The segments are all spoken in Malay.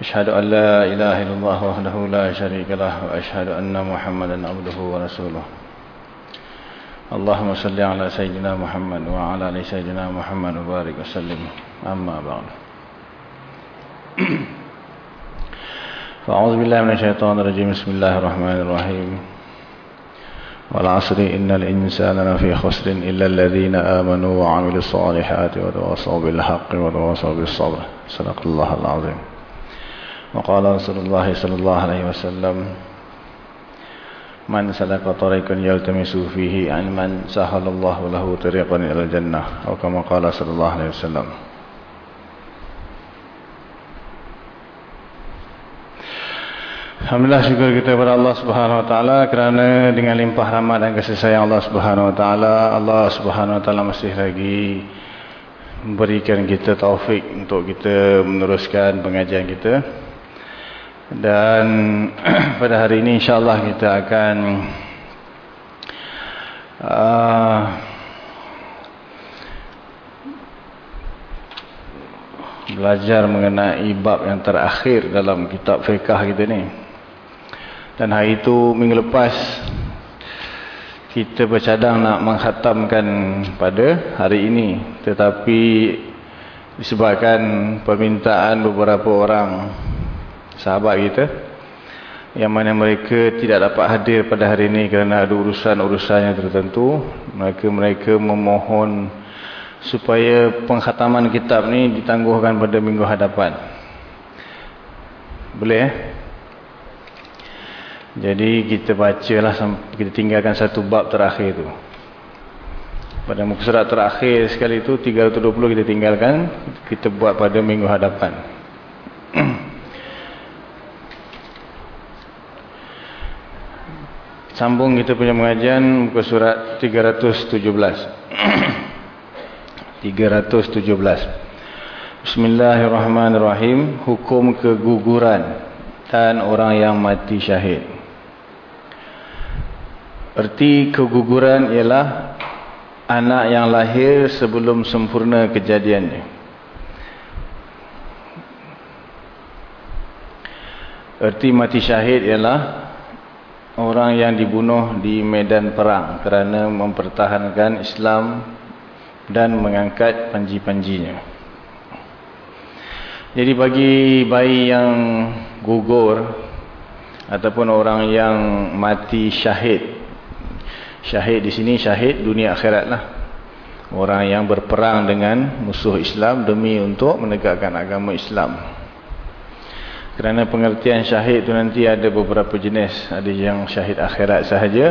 أشهد أن لا إله إلا الله وحده لا شريك له وأشهد أن محمدا عبده ورسوله اللهم صل على سيدنا محمد وعلى آل سيدنا محمد وبارك وسلم أما بعد فأعوذ بالله من الشيطان الرجيم بسم الله الرحمن الرحيم والعصر إن الإنسان لفي خسر إلا الذين آمنوا وعملوا الصالحات وتواصوا بالحق وتواصوا بالصبر صدق الله العظيم وقال رسول الله صلى الله عليه وسلم من سلك طريقا يلتمس فيه علما سهل الله له طريقا إلى الجنة أو كما قال صلى الله عليه وسلم Alhamdulillah syukur kita kepada Allah Subhanahu Wa Taala kerana dengan limpah rahmat dan kasih sayang Allah Subhanahu Wa Taala Allah Subhanahu Wa Taala masih lagi memberikan kita taufik untuk kita meneruskan pengajian kita. Dan pada hari ini insyaAllah kita akan uh, belajar mengenai bab yang terakhir dalam kitab fiqah kita ni dan hari itu minggu lepas kita bercadang nak menghatamkan pada hari ini. Tetapi disebabkan permintaan beberapa orang sahabat kita yang mana mereka tidak dapat hadir pada hari ini kerana ada urusan-urusan yang tertentu mereka mereka memohon supaya penghataman kitab ni ditangguhkan pada minggu hadapan. Boleh eh jadi kita bacalah kita tinggalkan satu bab terakhir tu pada muka surat terakhir sekali itu 320 kita tinggalkan kita buat pada minggu hadapan Sambung kita punya pengajian muka surat 317. 317. Bismillahirrahmanirrahim. Hukum keguguran dan orang yang mati syahid. Erti keguguran ialah anak yang lahir sebelum sempurna kejadiannya. Erti mati syahid ialah orang yang dibunuh di medan perang kerana mempertahankan Islam dan mengangkat panji-panjinya. Jadi bagi bayi yang gugur ataupun orang yang mati syahid. Syahid di sini syahid dunia akhirat lah. Orang yang berperang dengan musuh Islam demi untuk menegakkan agama Islam. Kerana pengertian syahid itu nanti ada beberapa jenis. Ada yang syahid akhirat sahaja,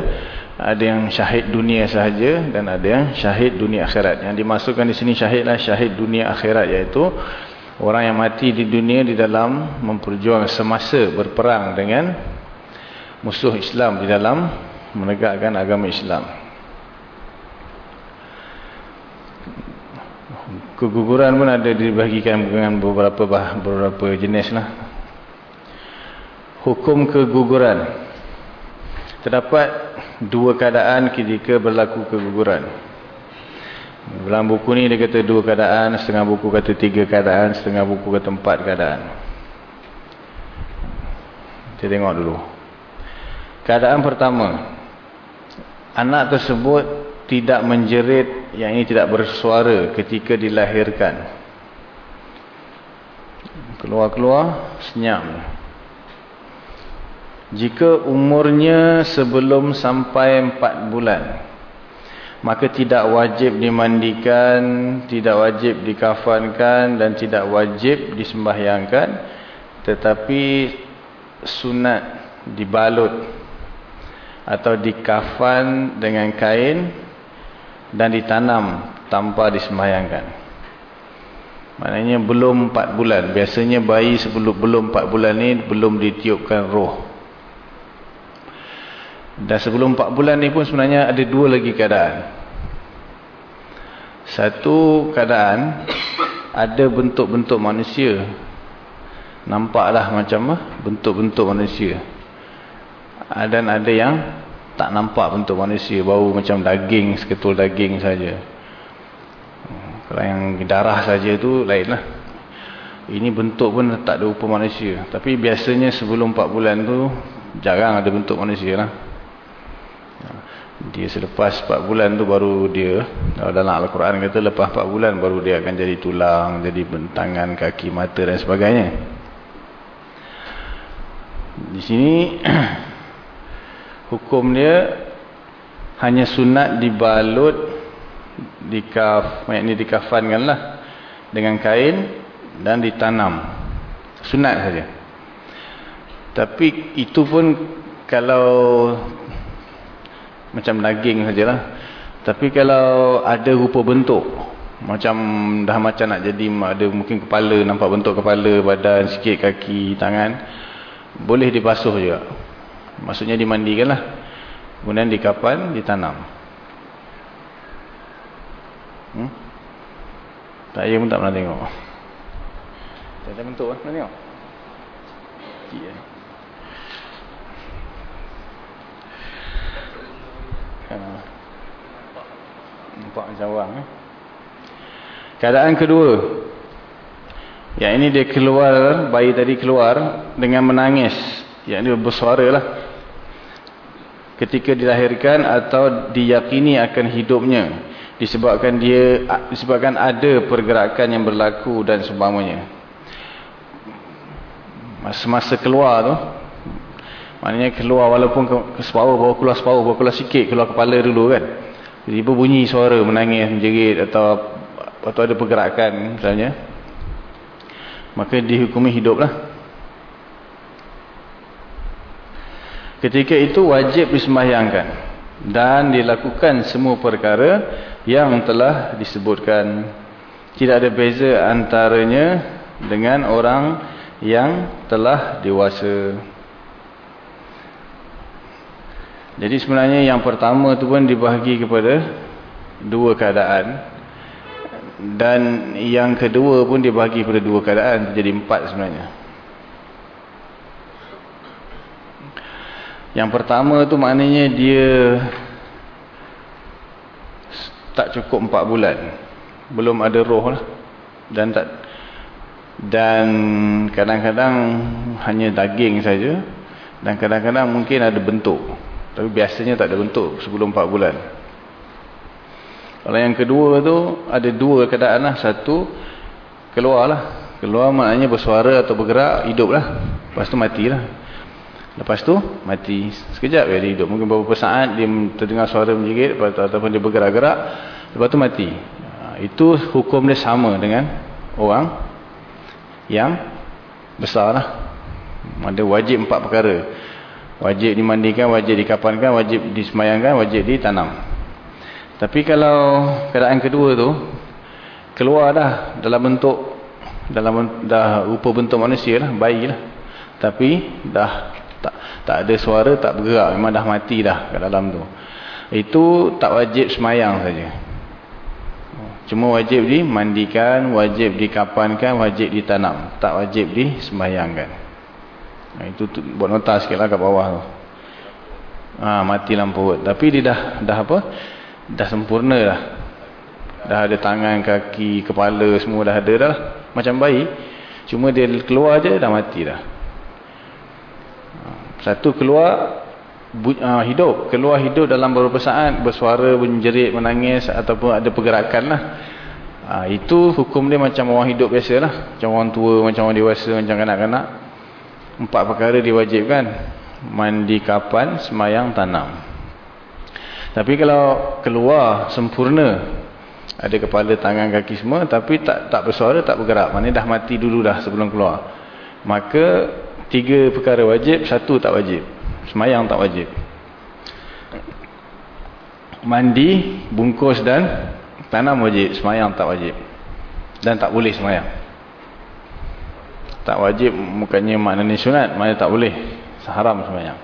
ada yang syahid dunia sahaja dan ada yang syahid dunia akhirat. Yang dimasukkan di sini syahidlah syahid dunia akhirat iaitu orang yang mati di dunia di dalam memperjuang semasa berperang dengan musuh Islam di dalam menegakkan agama Islam. Keguguran pun ada dibahagikan dengan beberapa beberapa jenis lah hukum keguguran. Terdapat dua keadaan ketika berlaku keguguran. Dalam buku ni dia kata dua keadaan setengah buku kata tiga keadaan setengah buku kata empat keadaan. Kita tengok dulu. Keadaan pertama anak tersebut tidak menjerit yang ini tidak bersuara ketika dilahirkan keluar-keluar senyap jika umurnya sebelum sampai empat bulan, maka tidak wajib dimandikan, tidak wajib dikafankan dan tidak wajib disembahyangkan. Tetapi sunat dibalut atau dikafan dengan kain dan ditanam tanpa disembahyangkan. Maknanya belum 4 bulan. Biasanya bayi sebelum belum 4 bulan ni belum ditiupkan roh. Dan sebelum 4 bulan ni pun sebenarnya ada dua lagi keadaan. Satu keadaan ada bentuk-bentuk manusia. Nampaklah macam bentuk-bentuk manusia. Dan ada yang tak nampak bentuk manusia. Bau macam daging, seketul daging saja. Kalau yang darah saja tu lainlah. Ini bentuk pun tak ada rupa manusia. Tapi biasanya sebelum 4 bulan tu jarang ada bentuk manusia lah. Dia selepas 4 bulan tu baru dia dalam Al-Quran kata lepas 4 bulan baru dia akan jadi tulang, jadi bentangan, kaki, mata dan sebagainya. Di sini hukum dia hanya sunat dibalut dikaf ini dikafankan lah dengan kain dan ditanam. Sunat saja. Tapi itu pun kalau macam daging sajalah. Tapi kalau ada rupa bentuk macam dah macam nak jadi ada mungkin kepala nampak bentuk kepala badan sikit kaki tangan boleh dibasuh juga maksudnya dimandikan lah kemudian dikapan ditanam Hmm? Saya pun tak pernah tengok. Tak ada bentuk lah. Nak tengok? Cik eh. Nampak macam orang eh? Keadaan kedua. Yang ini dia keluar, bayi tadi keluar dengan menangis. Yang ini bersuara lah. Ketika dilahirkan atau diyakini akan hidupnya. Disebabkan dia disebabkan ada pergerakan yang berlaku dan sebagainya masa-masa keluar tu maknanya keluar walaupun ke, ke separuh baru keluar separuh baru keluar sikit keluar kepala dulu kan. Tiba bunyi suara menangis menjerit atau atau ada pergerakan misalnya. Maka dihukumi hidup lah ketika itu wajib disembahyangkan dan dilakukan semua perkara yang telah disebutkan. Tidak ada beza antaranya dengan orang yang telah dewasa. Jadi sebenarnya yang pertama tu pun dibahagi kepada dua keadaan dan yang kedua pun dibahagi kepada dua keadaan. Jadi empat sebenarnya Yang pertama tu maknanya dia tak cukup empat bulan. Belum ada roh lah. Dan tak dan kadang-kadang hanya daging saja dan kadang-kadang mungkin ada bentuk. Tapi biasanya tak ada bentuk sebelum empat bulan. Kalau yang kedua tu ada dua keadaan lah. Satu keluar lah. Keluar maknanya bersuara atau bergerak hidup lah. Lepas tu matilah. Lepas tu mati sekejap dia hidup. Mungkin beberapa saat dia terdengar suara menjerit ataupun dia bergerak-gerak. Lepas tu mati. Ha, itu hukum dia sama dengan orang yang besar lah. Ada wajib empat perkara. Wajib dimandikan, wajib dikapankan, wajib disemayangkan, wajib ditanam. Tapi kalau keadaan kedua tu keluar dah dalam bentuk dalam dah rupa bentuk manusia lah, bayi lah. Tapi dah tak tak ada suara tak bergerak. Memang dah mati dah kat dalam tu. Itu tak wajib semayang saja. Cuma wajib dimandikan wajib dikapankan wajib ditanam. Tak wajib disemayangkan itu tu, buat nota sikit lah kat bawah tu. Ha, mati lampu tapi dia dah dah apa? Dah sempurna dah. Dah ada tangan kaki kepala semua dah ada dah. Macam bayi. Cuma dia keluar je dah mati dah satu keluar uh, hidup. Keluar hidup dalam beberapa saat. Bersuara, menjerit, menangis. Ataupun ada pergerakan lah. Uh, itu hukum dia macam orang hidup biasa lah. Macam orang tua, macam orang dewasa, macam kanak-kanak. Empat perkara diwajibkan. Mandi kapan, semayang tanam. Tapi kalau keluar sempurna. Ada kepala, tangan, kaki semua. Tapi tak tak bersuara, tak bergerak. Maksudnya dah mati dulu dah sebelum keluar. Maka tiga perkara wajib, satu tak wajib. Semayang tak wajib. Mandi, bungkus dan tanam wajib. Semayang tak wajib. dan tak boleh semayang tak wajib bukannya maknanya sunat maknanya tak boleh seharam semayang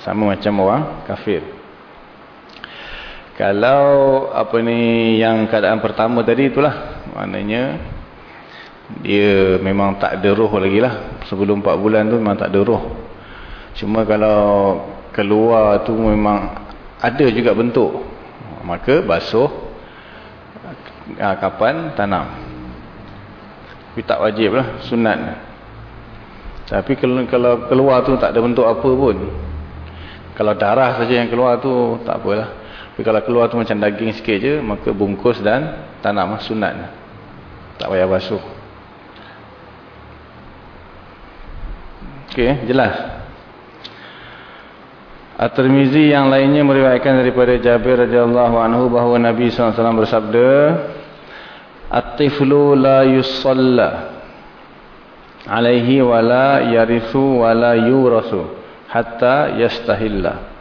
sama macam orang kafir kalau apa ni yang keadaan pertama tadi itulah maknanya dia memang tak ada roh lagi lah. Sebelum 4 bulan tu memang tak ada roh. Cuma kalau keluar tu memang ada juga bentuk. Maka basuh ah, kapan? Tanam. Tapi tak wajib lah sunat. Tapi kalau, kalau keluar tu tak ada bentuk apa pun. Kalau darah saja yang keluar tu tak apalah tapi kalau keluar tu macam daging sikit je maka bungkus dan tanam lah sunat. Tak payah basuh ok jelas. At-Tirmizi yang lainnya meriwayatkan daripada Jabir radhiyallahu anhu bahawa Nabi SAW bersabda At-tiflu la yusalla alaihi wa la yarithu wa la yurasu hatta yastahilla.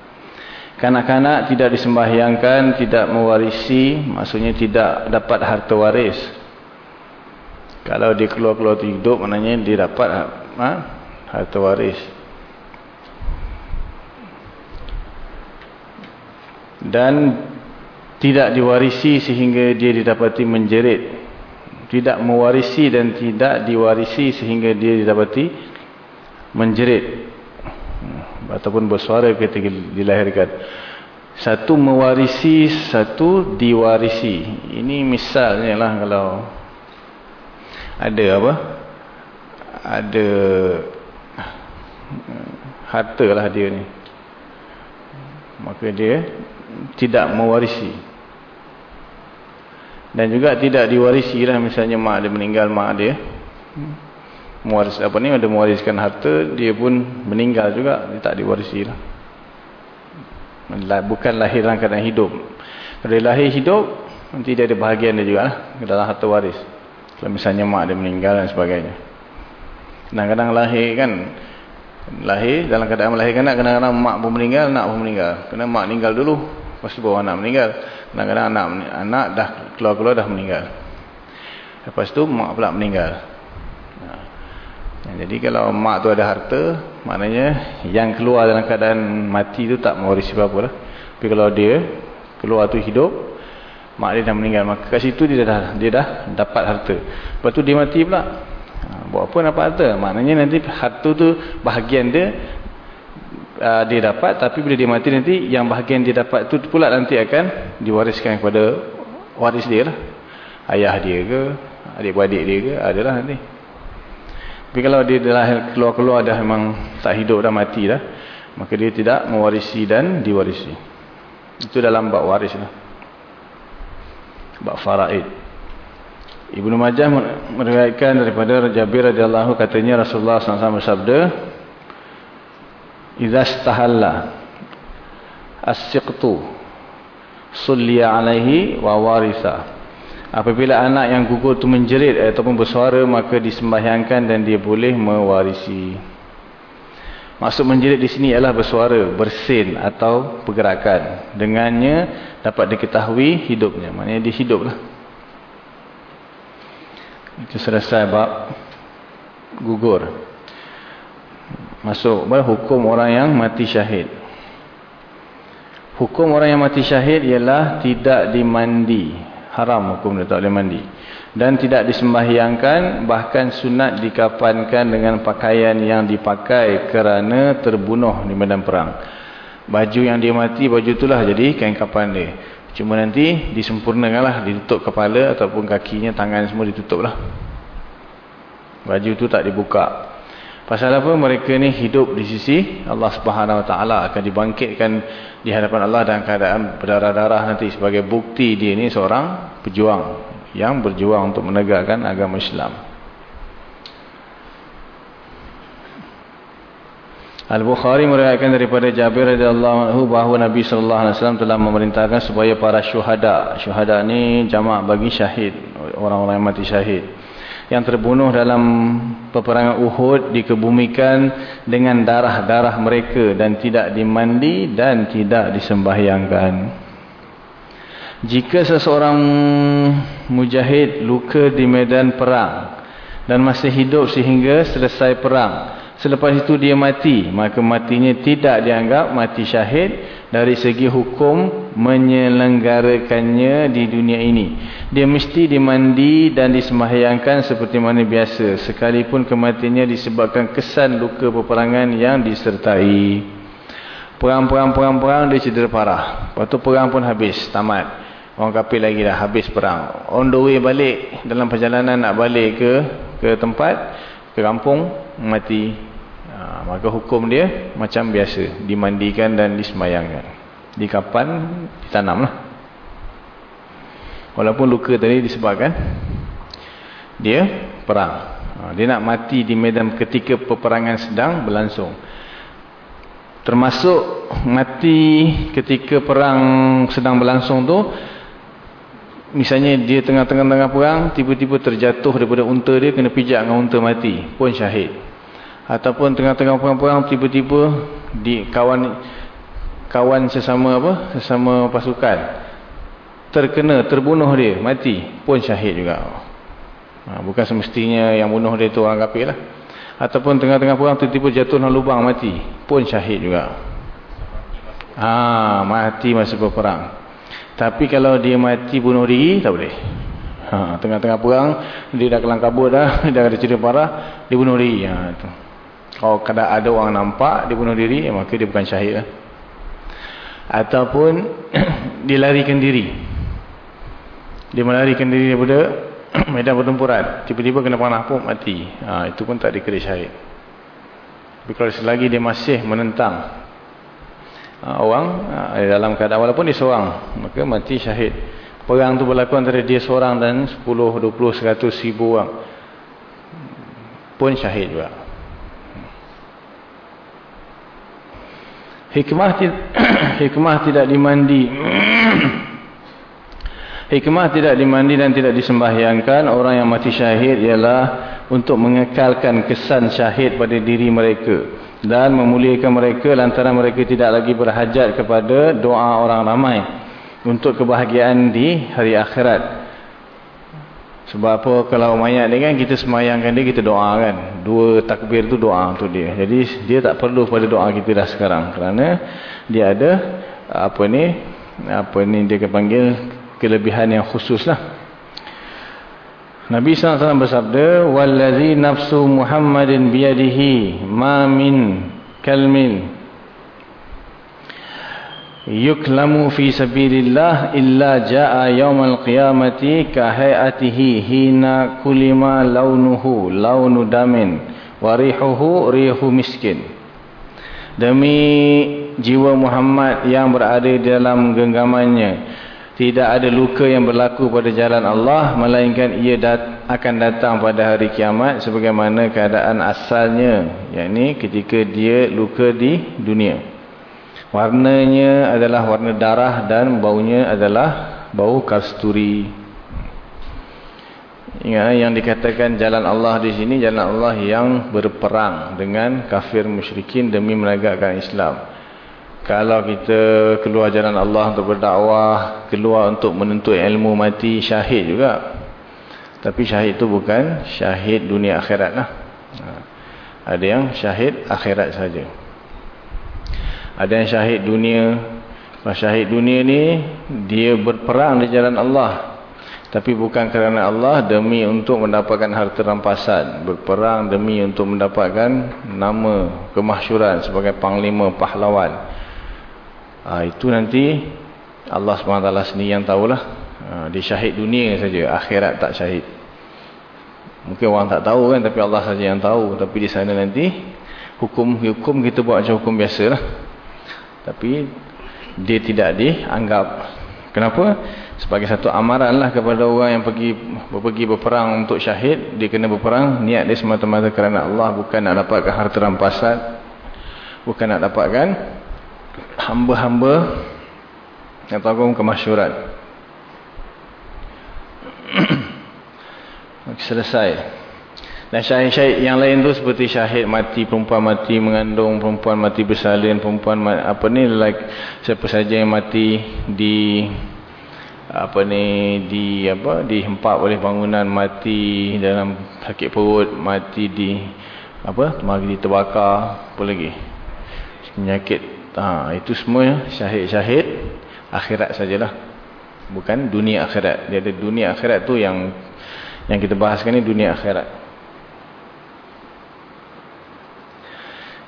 Kanak-kanak tidak disembahyangkan, tidak mewarisi, maksudnya tidak dapat harta waris. Kalau dia keluar-keluar hidup, maknanya dia dapat ha, harta waris. dan tidak diwarisi sehingga dia didapati menjerit. Tidak mewarisi dan tidak diwarisi sehingga dia didapati menjerit. Ataupun bersuara ketika dilahirkan. Satu mewarisi satu diwarisi. Ini misalnya lah kalau ada apa? Ada harta lah dia ni. Maka dia tidak mewarisi. Dan juga tidak diwarisi lah. Misalnya mak dia meninggal mak dia mewaris apa ni ada mewariskan harta dia pun meninggal juga. Dia tak diwarisi lah. Bukan lahir dalam keadaan hidup. Kalau dia lahir hidup nanti dia ada bahagian dia juga lah dalam harta waris. Kalau misalnya mak dia meninggal dan sebagainya. Kadang-kadang lahir kan lahir dalam keadaan melahirkan anak kadang-kadang mak pun meninggal anak pun meninggal kena mak meninggal dulu Lepas tu bawa anak meninggal. Kadang-kadang anak, anak dah keluar-keluar dah meninggal. Lepas tu mak pula meninggal. Ha. Jadi kalau mak tu ada harta, maknanya yang keluar dalam keadaan mati tu tak mewarisi apa-apa lah. Tapi kalau dia keluar tu hidup, mak dia dah meninggal. Maka kat situ dia dah, dia dah dapat harta. Lepas tu dia mati pula. Ha, buat apa dapat harta? Maknanya nanti harta tu bahagian dia uh, dia dapat tapi bila dia mati nanti yang bahagian dia dapat tu pula nanti akan diwariskan kepada waris dia lah. Ayah dia ke adik-beradik dia ke adalah nanti. Tapi kalau dia keluar-keluar dah memang tak hidup dah mati dah maka dia tidak mewarisi dan diwarisi. Itu dalam bab waris lah. Bab faraid Ibnu Majah meriwayatkan daripada Jabir radhiyallahu katanya Rasulullah SAW bersabda Iza stahalla as-siqtu sulliya alaihi wa warisa. Apabila anak yang gugur itu menjerit ataupun bersuara maka disembahyangkan dan dia boleh mewarisi. Maksud menjerit di sini ialah bersuara, bersin atau pergerakan. Dengannya dapat diketahui hidupnya. Maknanya dia hiduplah. Itu selesai bab gugur. Masuk pada hukum orang yang mati syahid. Hukum orang yang mati syahid ialah tidak dimandi. Haram hukum dia tak boleh mandi. Dan tidak disembahyangkan bahkan sunat dikapankan dengan pakaian yang dipakai kerana terbunuh di medan perang. Baju yang dia mati, baju itulah jadi kain kapan dia. Cuma nanti disempurnakanlah, ditutup kepala ataupun kakinya, tangan semua ditutuplah. Baju itu tak dibuka. Pasal apa mereka ni hidup di sisi Allah Subhanahu Wa Taala akan dibangkitkan di hadapan Allah dalam keadaan berdarah-darah nanti sebagai bukti dia ni seorang pejuang yang berjuang untuk menegakkan agama Islam. Al-Bukhari meriwayatkan daripada Jabir radhiyallahu anhu bahawa Nabi sallallahu alaihi wasallam telah memerintahkan supaya para syuhada, syuhada ni jamak bagi syahid, orang-orang yang mati syahid yang terbunuh dalam peperangan Uhud dikebumikan dengan darah-darah mereka dan tidak dimandi dan tidak disembahyangkan. Jika seseorang mujahid luka di medan perang dan masih hidup sehingga selesai perang. Selepas itu dia mati, maka matinya tidak dianggap mati syahid dari segi hukum menyelenggarakannya di dunia ini. Dia mesti dimandi dan disemahyangkan seperti mana biasa. Sekalipun kematiannya disebabkan kesan luka peperangan yang disertai. Perang-perang-perang-perang dia cedera parah. Lepas tu perang pun habis, tamat. Orang kafir lagi dah habis perang. On the way balik dalam perjalanan nak balik ke ke tempat ke kampung mati. Maka hukum dia macam biasa, dimandikan dan disemayangkan. Di kapan ditanamlah. Walaupun luka tadi disebabkan dia perang. Ha, dia nak mati di medan ketika peperangan sedang berlangsung. Termasuk mati ketika perang sedang berlangsung tu misalnya dia tengah-tengah perang tiba-tiba terjatuh daripada unta dia kena pijak dengan unta mati pun syahid ataupun tengah-tengah perang-perang tiba-tiba di kawan kawan sesama apa sesama pasukan terkena terbunuh dia mati pun syahid juga ha, bukan semestinya yang bunuh dia tu orang kafir lah ataupun tengah-tengah perang tiba-tiba jatuh dalam lubang mati pun syahid juga ha, mati masa berperang tapi kalau dia mati bunuh diri, tak boleh. Ha, tengah-tengah ha, perang, dia dah kelang kabut dah, dah ada cerita parah, dia bunuh diri. Ha, tu. Kalau kadang ada orang nampak, dia bunuh diri, ya, maka dia bukan syahid. Lah. Ataupun, dia larikan diri. Dia melarikan diri daripada medan pertempuran. Tiba-tiba kena panah pun mati. Ha, itu pun tak dikira syahid. Tapi kalau selagi dia masih menentang Ha, orang ha, dalam keadaan walaupun dia seorang maka mati syahid perang tu berlaku antara dia seorang dan 10, 20, 100 ribu orang pun syahid juga hikmah, hikmah tidak dimandi. Hikmah tidak dimandi dan tidak disembahyangkan orang yang mati syahid ialah untuk mengekalkan kesan syahid pada diri mereka dan memuliakan mereka lantaran mereka tidak lagi berhajat kepada doa orang ramai untuk kebahagiaan di hari akhirat sebab apa? Kalau mayat ni kan kita semayangkan dia kita doa kan. Dua takbir tu doa untuk dia. Jadi dia tak perlu pada doa kita dah sekarang. Kerana dia ada apa ni apa ni dia panggil kelebihan yang khusus lah. Nabi SAW bersabda, "Wallazi nafsu Muhammadin biyadihi ma min kalmin yuklamu fi sabilillah illa jaa yaumal qiyamati ka hayatihi hina kulima launuhu launu damin wa rihuhu rihu miskin." Demi jiwa Muhammad yang berada di dalam genggamannya tidak ada luka yang berlaku pada jalan Allah melainkan ia dat akan datang pada hari kiamat sebagaimana keadaan asalnya yakni ketika dia luka di dunia warnanya adalah warna darah dan baunya adalah bau kasturi ingat yang dikatakan jalan Allah di sini jalan Allah yang berperang dengan kafir musyrikin demi menegakkan Islam kalau kita keluar jalan Allah untuk berdakwah, keluar untuk menuntut ilmu mati, syahid juga. Tapi syahid itu bukan syahid dunia akhirat lah. Ha. Ada yang syahid akhirat saja. Ada yang syahid dunia. Syahid dunia ni, dia berperang di jalan Allah. Tapi bukan kerana Allah demi untuk mendapatkan harta rampasan. Berperang demi untuk mendapatkan nama kemahsyuran sebagai panglima pahlawan ha, itu nanti Allah SWT sendiri yang tahulah ha, dia syahid dunia saja akhirat tak syahid mungkin orang tak tahu kan tapi Allah saja yang tahu tapi di sana nanti hukum hukum kita buat macam hukum biasa lah tapi dia tidak dianggap kenapa? sebagai satu amaran lah kepada orang yang pergi pergi berperang untuk syahid dia kena berperang niat dia semata-mata kerana Allah bukan nak dapatkan harta rampasan bukan nak dapatkan hamba-hamba yang tanggung kemasyuran. Selesai. Dan syahid-syahid yang lain tu seperti syahid mati, perempuan mati mengandung, perempuan mati bersalin, perempuan mati, apa ni like siapa saja yang mati di apa ni di apa dihempap oleh bangunan mati dalam sakit perut mati di apa mari terbakar apa lagi? Penyakit ha, itu semua syahid-syahid akhirat sajalah. Bukan dunia akhirat. Dia ada dunia akhirat tu yang yang kita bahaskan ni dunia akhirat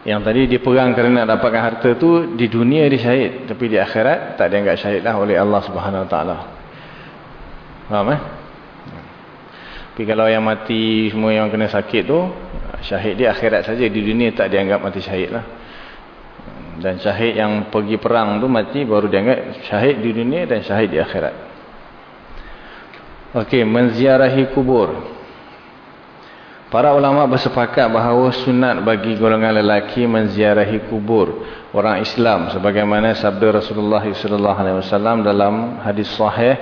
yang tadi dia perang kerana dapatkan harta tu di dunia dia syahid. Tapi di akhirat tak dianggap syahid lah oleh Allah subhanahu wa ta'ala. Faham eh? Tapi kalau yang mati semua yang kena sakit tu syahid dia akhirat saja. Di dunia tak dianggap mati syahid lah. Dan syahid yang pergi perang tu mati baru dianggap syahid di dunia dan syahid di akhirat. Ok menziarahi kubur para ulama bersepakat bahawa sunat bagi golongan lelaki menziarahi kubur orang Islam sebagaimana sabda Rasulullah SAW dalam hadis sahih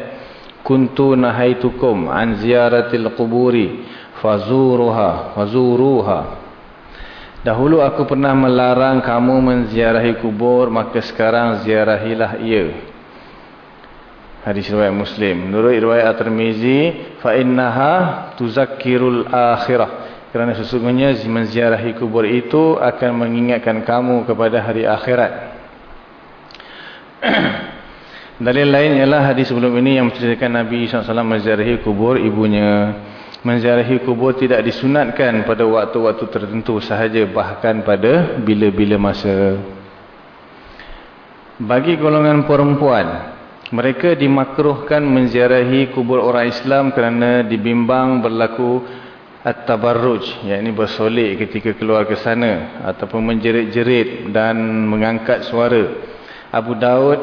kuntu nahaitukum an ziyaratil quburi fazuruha fazuruha. Dahulu aku pernah melarang kamu menziarahi kubur maka sekarang ziarahilah ia. Hadis riwayat muslim. Menurut riwayat at-tirmizi fa innaha tuzakkirul akhirah kerana sesungguhnya menziarahi kubur itu akan mengingatkan kamu kepada hari akhirat Dalil lain ialah hadis sebelum ini yang menceritakan Nabi SAW menziarahi kubur ibunya. Menziarahi kubur tidak disunatkan pada waktu-waktu tertentu sahaja bahkan pada bila-bila masa. Bagi golongan perempuan, mereka dimakruhkan menziarahi kubur orang Islam kerana dibimbang berlaku at-tabarruj, yakni bersolek ketika keluar ke sana ataupun menjerit-jerit dan mengangkat suara. Abu Daud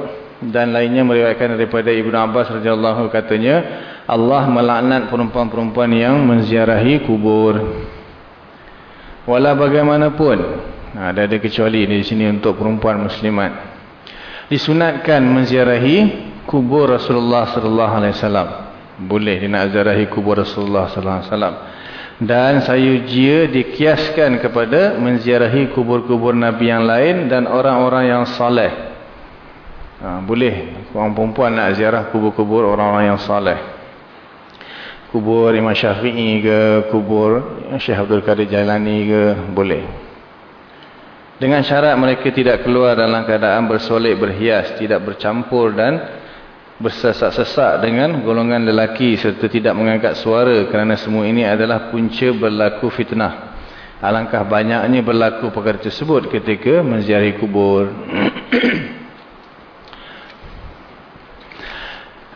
dan lainnya meriwayatkan daripada Ibnu Abbas radhiyallahu katanya Allah melaknat perempuan-perempuan yang menziarahi kubur. Wala bagaimanapun ada ada kecuali di sini untuk perempuan muslimat. Disunatkan menziarahi kubur Rasulullah sallallahu alaihi wasallam. Boleh dia nak ziarahi kubur Rasulullah sallallahu alaihi wasallam. Dan saya jia dikiaskan kepada menziarahi kubur-kubur nabi yang lain dan orang-orang yang saleh. Ha, boleh orang perempuan nak ziarah kubur-kubur orang-orang yang saleh. Kubur Imam Syafi'i ke, kubur Syekh Abdul Qadir Jailani ke, boleh. Dengan syarat mereka tidak keluar dalam keadaan bersolek, berhias, tidak bercampur dan bersesak-sesak dengan golongan lelaki serta tidak mengangkat suara kerana semua ini adalah punca berlaku fitnah. Alangkah banyaknya berlaku perkara tersebut ketika menziarahi kubur.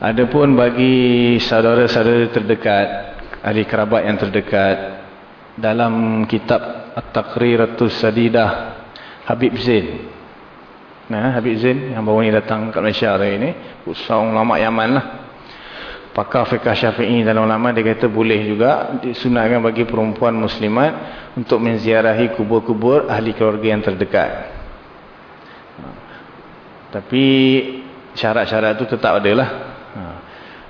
Adapun bagi saudara-saudara terdekat, ahli kerabat yang terdekat, dalam kitab At-Taqriratus Sadidah, Habib Zain. Nah, Habib Zain yang baru ni datang ke Malaysia hari ini, seorang ulama Yaman lah. Pakar fiqah syafi'i dalam ulama, dia kata boleh juga disunatkan bagi perempuan muslimat untuk menziarahi kubur-kubur ahli keluarga yang terdekat. Tapi syarat-syarat itu tetap ada lah.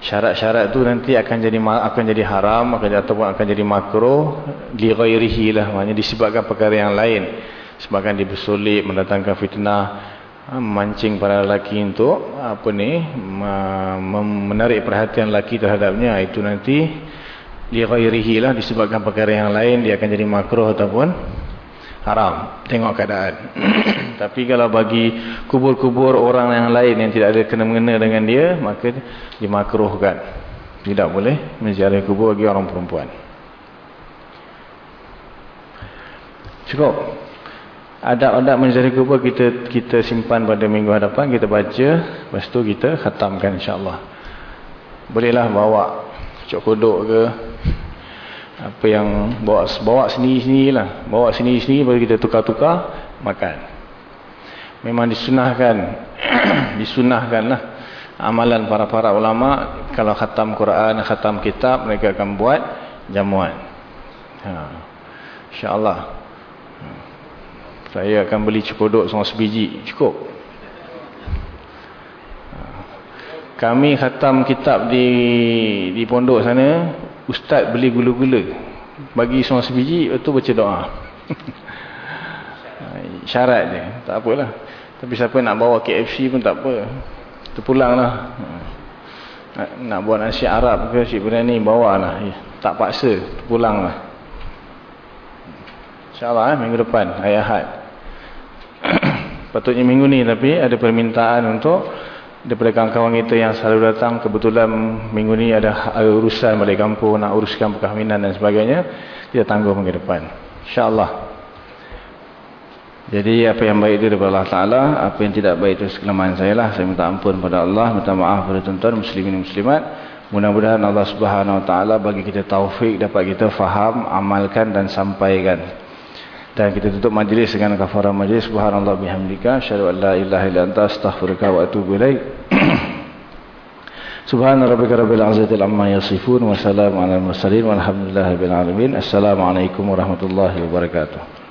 Syarat-syarat tu nanti akan jadi akan jadi haram akan ataupun akan jadi makruh li ghairihi lah maknanya disebabkan perkara yang lain sebabkan dia bersolek mendatangkan fitnah memancing para lelaki untuk apa ni menarik perhatian lelaki terhadapnya. Itu nanti li ghairihi lah disebabkan perkara yang lain dia akan jadi makruh ataupun haram. Tengok keadaan. Tapi kalau bagi kubur-kubur orang yang lain yang tidak ada kena-mengena dengan dia maka dimakruhkan. Tidak boleh menziarahi kubur bagi orang perempuan. Cukup adab-adab menziarahi kubur kita kita simpan pada minggu hadapan kita baca lepas tu kita khatamkan insyaAllah. Bolehlah bawa cok kodok ke apa yang bawa bawa sendiri-sendiri lah bawa sendiri-sendiri baru kita tukar-tukar makan. Memang disunahkan disunahkan lah amalan para-para ulama. Kalau khatam Quran khatam kitab mereka akan buat jamuan. Ha. insyaAllah. ha. Saya akan beli cukodok semua sebiji. Cukup. Kami khatam kitab di di pondok sana. Ustaz beli gula-gula. Bagi seorang sebiji lepas tu baca doa. Syarat je tak apalah. Tapi siapa nak bawa KFC pun tak apa. Terpulang lah nak buat nasi Arab ke Cik Berani bawa lah tak paksa. Pulang lah insyaAllah eh, minggu depan hari Ahad patutnya minggu ni tapi ada permintaan untuk daripada kawan-kawan kita yang selalu datang. Kebetulan minggu ni ada, ada urusan balik kampung nak uruskan perkahwinan dan sebagainya. Kita tangguh minggu depan. insyaAllah. Jadi apa yang baik itu daripada Allah Ta'ala apa yang tidak baik itu sekelemahan saya lah. Saya minta ampun pada Allah minta maaf pada tuan-tuan muslimin muslimat. Mudah-mudahan Allah Subhanahu Wa Ta'ala bagi kita taufik dapat kita faham amalkan dan sampaikan dan kita tutup majlis dengan kafarah majlis. Subhanallah bihamdika. Asyhadu an la ilaha illa anta astaghfiruka wa atubu subhana rabbika rabbil izzati amma yasifun wa salamun alal mursalin. Walhamdulillahi rabbil alamin. Assalamu alaikum warahmatullahi wabarakatuh